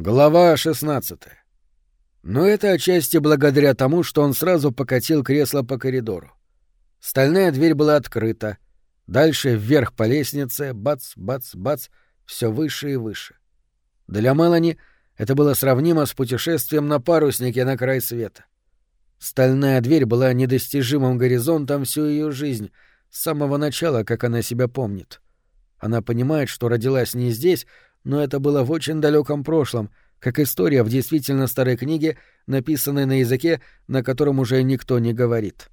Глава 16. Но это отчасти благодаря тому, что он сразу покатил кресло по коридору. Стальная дверь была открыта. Дальше вверх по лестнице, бац, бац, бац, все выше и выше. Для Мелани это было сравнимо с путешествием на паруснике на край света. Стальная дверь была недостижимым горизонтом всю ее жизнь, с самого начала, как она себя помнит. Она понимает, что родилась не здесь, но это было в очень далеком прошлом, как история в действительно старой книге, написанной на языке, на котором уже никто не говорит.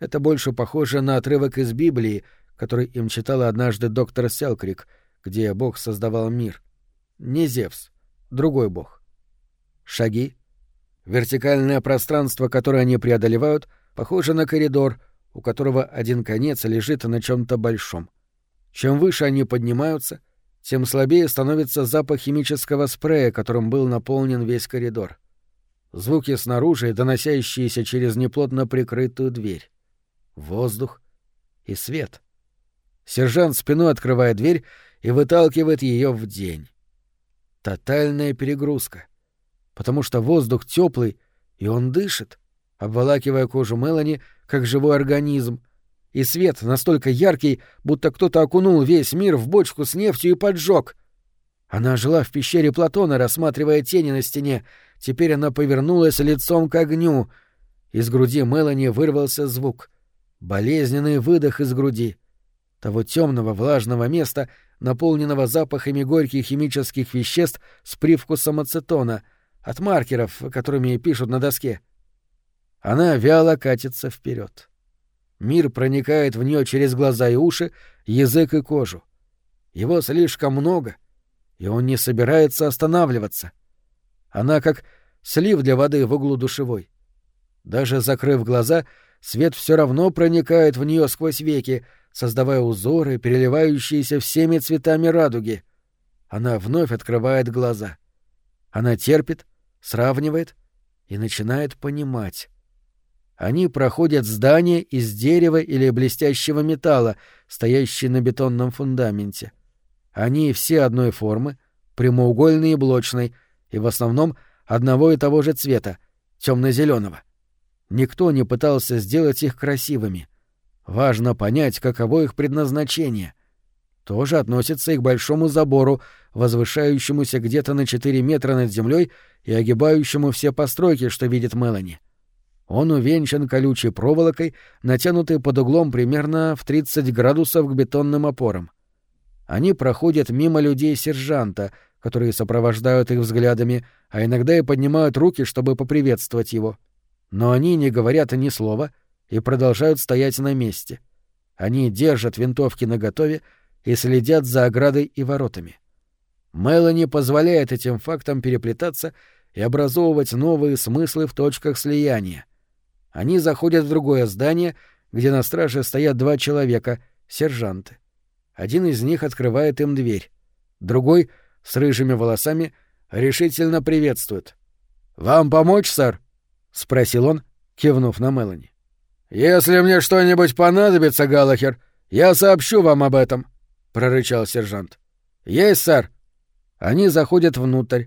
Это больше похоже на отрывок из Библии, который им читала однажды доктор Селкрик, где Бог создавал мир. Не Зевс, другой Бог. Шаги. Вертикальное пространство, которое они преодолевают, похоже на коридор, у которого один конец лежит на чем-то большом. Чем выше они поднимаются — тем слабее становится запах химического спрея, которым был наполнен весь коридор. Звуки снаружи, доносящиеся через неплотно прикрытую дверь. Воздух и свет. Сержант спиной открывает дверь и выталкивает ее в день. Тотальная перегрузка. Потому что воздух теплый, и он дышит, обволакивая кожу Мелани, как живой организм, и свет настолько яркий, будто кто-то окунул весь мир в бочку с нефтью и поджег. Она жила в пещере Платона, рассматривая тени на стене. Теперь она повернулась лицом к огню. Из груди Мелани вырвался звук. Болезненный выдох из груди. Того темного влажного места, наполненного запахами горьких химических веществ с привкусом ацетона, от маркеров, которыми пишут на доске. Она вяло катится вперед. Мир проникает в нее через глаза и уши, язык и кожу. Его слишком много, и он не собирается останавливаться. Она как слив для воды в углу душевой. Даже закрыв глаза, свет все равно проникает в нее сквозь веки, создавая узоры, переливающиеся всеми цветами радуги. Она вновь открывает глаза. Она терпит, сравнивает и начинает понимать. Они проходят здание из дерева или блестящего металла, стоящее на бетонном фундаменте. Они все одной формы, прямоугольные и блочной, и в основном одного и того же цвета, темно-зеленого. Никто не пытался сделать их красивыми. Важно понять, каково их предназначение. Тоже относится и к большому забору, возвышающемуся где-то на 4 метра над землей и огибающему все постройки, что видит Мелани. — он увенчан колючей проволокой, натянутой под углом примерно в 30 градусов к бетонным опорам. Они проходят мимо людей сержанта, которые сопровождают их взглядами, а иногда и поднимают руки, чтобы поприветствовать его. Но они не говорят ни слова и продолжают стоять на месте. Они держат винтовки наготове и следят за оградой и воротами. Мелани позволяет этим фактам переплетаться и образовывать новые смыслы в точках слияния. Они заходят в другое здание, где на страже стоят два человека, сержанты. Один из них открывает им дверь. Другой, с рыжими волосами, решительно приветствует. «Вам помочь, сэр?» — спросил он, кивнув на Мелани. «Если мне что-нибудь понадобится, Галахер, я сообщу вам об этом», — прорычал сержант. «Есть, сэр». Они заходят внутрь,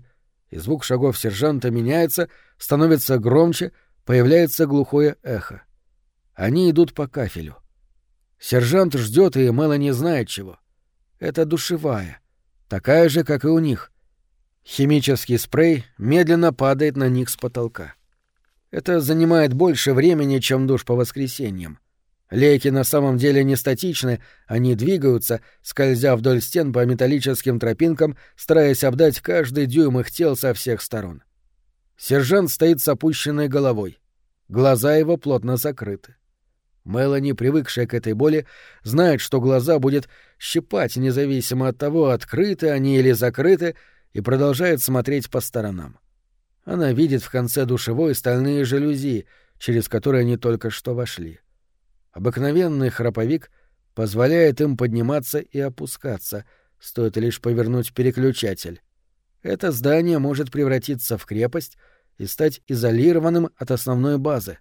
и звук шагов сержанта меняется, становится громче — появляется глухое эхо. Они идут по кафелю. Сержант ждет, и Мелани знает чего. Это душевая, такая же, как и у них. Химический спрей медленно падает на них с потолка. Это занимает больше времени, чем душ по воскресеньям. Лейки на самом деле не статичны, они двигаются, скользя вдоль стен по металлическим тропинкам, стараясь обдать каждый дюйм их тел со всех сторон. — Сержант стоит с опущенной головой. Глаза его плотно закрыты. Мелани, привыкшая к этой боли, знает, что глаза будет щипать, независимо от того, открыты они или закрыты, и продолжает смотреть по сторонам. Она видит в конце душевой стальные жалюзи, через которые они только что вошли. Обыкновенный храповик позволяет им подниматься и опускаться, стоит лишь повернуть переключатель это здание может превратиться в крепость и стать изолированным от основной базы.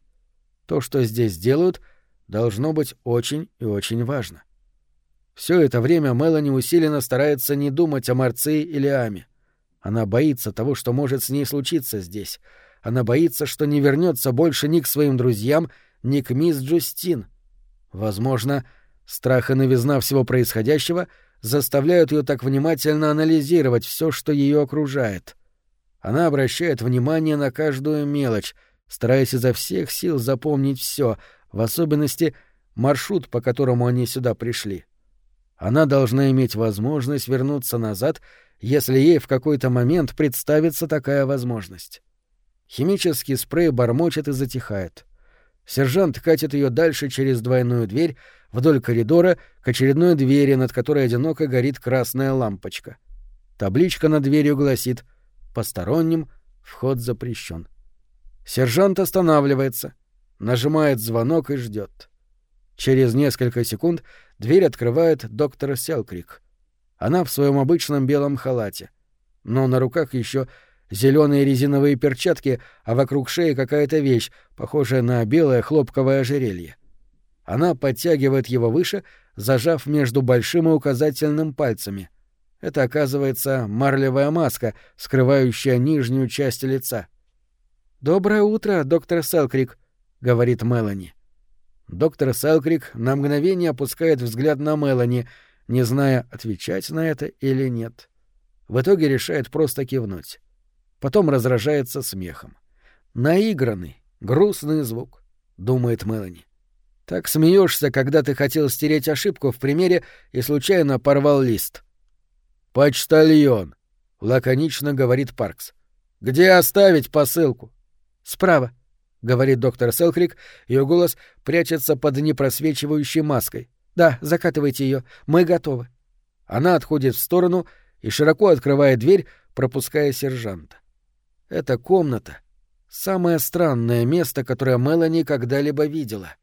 То, что здесь делают, должно быть очень и очень важно. Все это время Мелани усиленно старается не думать о Марции или Аме. Она боится того, что может с ней случиться здесь. Она боится, что не вернется больше ни к своим друзьям, ни к мисс Джустин. Возможно, страх и новизна всего происходящего заставляют ее так внимательно анализировать все, что ее окружает. Она обращает внимание на каждую мелочь, стараясь изо всех сил запомнить все, в особенности маршрут, по которому они сюда пришли. Она должна иметь возможность вернуться назад, если ей в какой-то момент представится такая возможность. Химический спрей бормочет и затихает. Сержант катит ее дальше через двойную дверь вдоль коридора к очередной двери, над которой одиноко горит красная лампочка. Табличка над дверью гласит «Посторонним вход запрещен». Сержант останавливается, нажимает звонок и ждет. Через несколько секунд дверь открывает доктор Селкрик. Она в своем обычном белом халате, но на руках еще зеленые резиновые перчатки, а вокруг шеи какая-то вещь, похожая на белое хлопковое ожерелье. Она подтягивает его выше, зажав между большим и указательным пальцами. Это, оказывается, марлевая маска, скрывающая нижнюю часть лица. «Доброе утро, доктор Селкрик», — говорит Мелани. Доктор Селкрик на мгновение опускает взгляд на Мелани, не зная, отвечать на это или нет. В итоге решает просто кивнуть. Потом разражается смехом. Наигранный, грустный звук, думает Мелани. Так смеешься, когда ты хотел стереть ошибку в примере и случайно порвал лист. «Почтальон», — лаконично говорит Паркс. «Где оставить посылку?» «Справа», — говорит доктор Селкрик, ее голос прячется под непросвечивающей маской. «Да, закатывайте ее, мы готовы». Она отходит в сторону и широко открывает дверь, пропуская сержанта. Эта комната — самое странное место, которое Мелани когда-либо видела.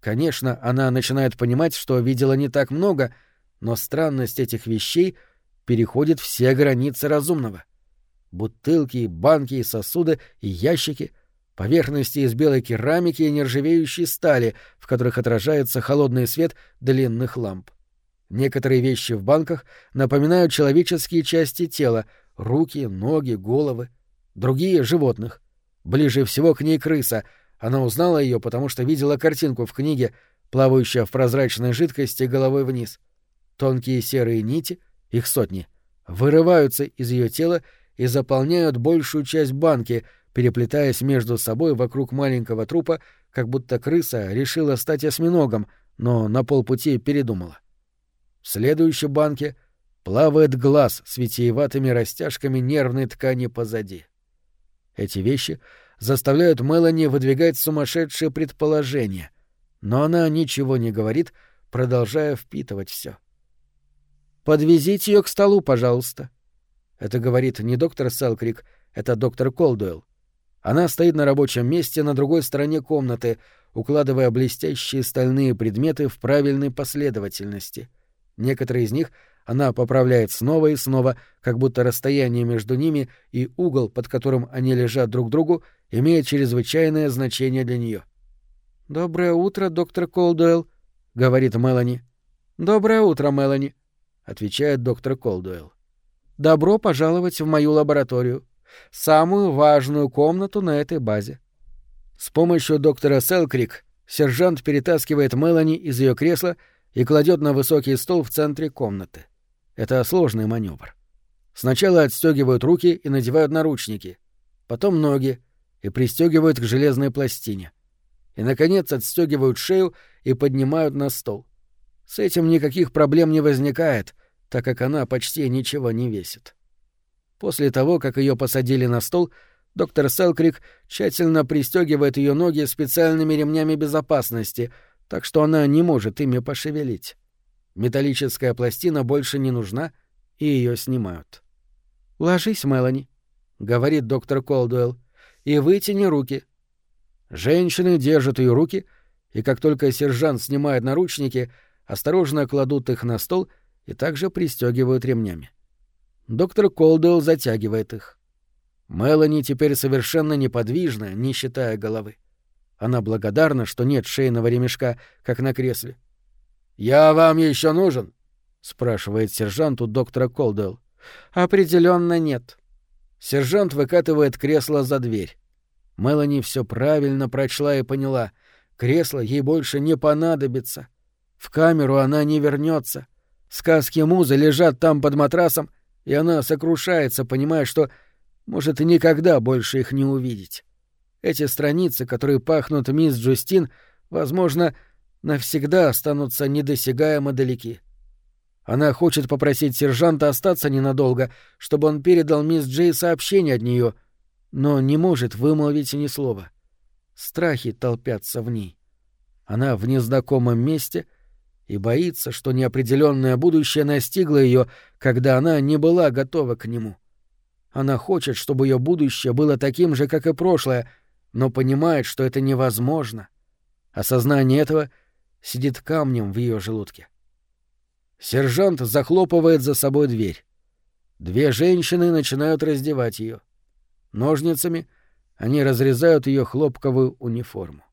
Конечно, она начинает понимать, что видела не так много, но странность этих вещей переходит все границы разумного. Бутылки, банки и сосуды и ящики, поверхности из белой керамики и нержавеющей стали, в которых отражается холодный свет длинных ламп. Некоторые вещи в банках напоминают человеческие части тела — руки, ноги, головы другие — животных. Ближе всего к ней крыса. Она узнала ее, потому что видела картинку в книге, плавающая в прозрачной жидкости головой вниз. Тонкие серые нити, их сотни, вырываются из ее тела и заполняют большую часть банки, переплетаясь между собой вокруг маленького трупа, как будто крыса решила стать осьминогом, но на полпути передумала. В следующей банке плавает глаз с витиеватыми растяжками нервной ткани позади. Эти вещи заставляют Мелани выдвигать сумасшедшие предположения, но она ничего не говорит, продолжая впитывать все. «Подвезите ее к столу, пожалуйста». Это говорит не доктор Селкрик, это доктор Колдуэлл. Она стоит на рабочем месте на другой стороне комнаты, укладывая блестящие стальные предметы в правильной последовательности. Некоторые из них она поправляет снова и снова, как будто расстояние между ними и угол, под которым они лежат друг к другу, имеет чрезвычайное значение для нее. «Доброе утро, доктор Колдуэлл», — говорит Мелани. «Доброе утро, Мелани», — отвечает доктор Колдуэлл. «Добро пожаловать в мою лабораторию, самую важную комнату на этой базе». С помощью доктора Селкрик сержант перетаскивает Мелани из ее кресла и кладет на высокий стол в центре комнаты. Это сложный маневр. Сначала отстегивают руки и надевают наручники, потом ноги и пристегивают к железной пластине. И, наконец, отстегивают шею и поднимают на стол. С этим никаких проблем не возникает, так как она почти ничего не весит. После того, как ее посадили на стол, доктор Селкрик тщательно пристегивает ее ноги специальными ремнями безопасности, так что она не может ими пошевелить. Металлическая пластина больше не нужна, и ее снимают. «Ложись, Мелани», — говорит доктор Колдуэлл, — «и вытяни руки». Женщины держат ее руки, и как только сержант снимает наручники, осторожно кладут их на стол и также пристегивают ремнями. Доктор Колдуэлл затягивает их. Мелани теперь совершенно неподвижна, не считая головы. Она благодарна, что нет шейного ремешка, как на кресле. — «Я вам еще нужен?» — спрашивает сержант у доктора Колдуэлл. «Определенно нет», Сержант выкатывает кресло за дверь. Мелани все правильно прочла и поняла. Кресло ей больше не понадобится. В камеру она не вернется. Сказки Музы лежат там под матрасом, и она сокрушается, понимая, что может и никогда больше их не увидеть. Эти страницы, которые пахнут мисс Джустин, возможно, навсегда останутся недосягаемо далеки. Она хочет попросить сержанта остаться ненадолго, чтобы он передал мисс Джей сообщение от нее, но не может вымолвить ни слова. Страхи толпятся в ней. Она в незнакомом месте и боится, что неопределенное будущее настигло ее, когда она не была готова к нему. Она хочет, чтобы ее будущее было таким же, как и прошлое, но понимает, что это невозможно. Осознание этого сидит камнем в ее желудке. Сержант захлопывает за собой дверь. Две женщины начинают раздевать ее. Ножницами они разрезают ее хлопковую униформу.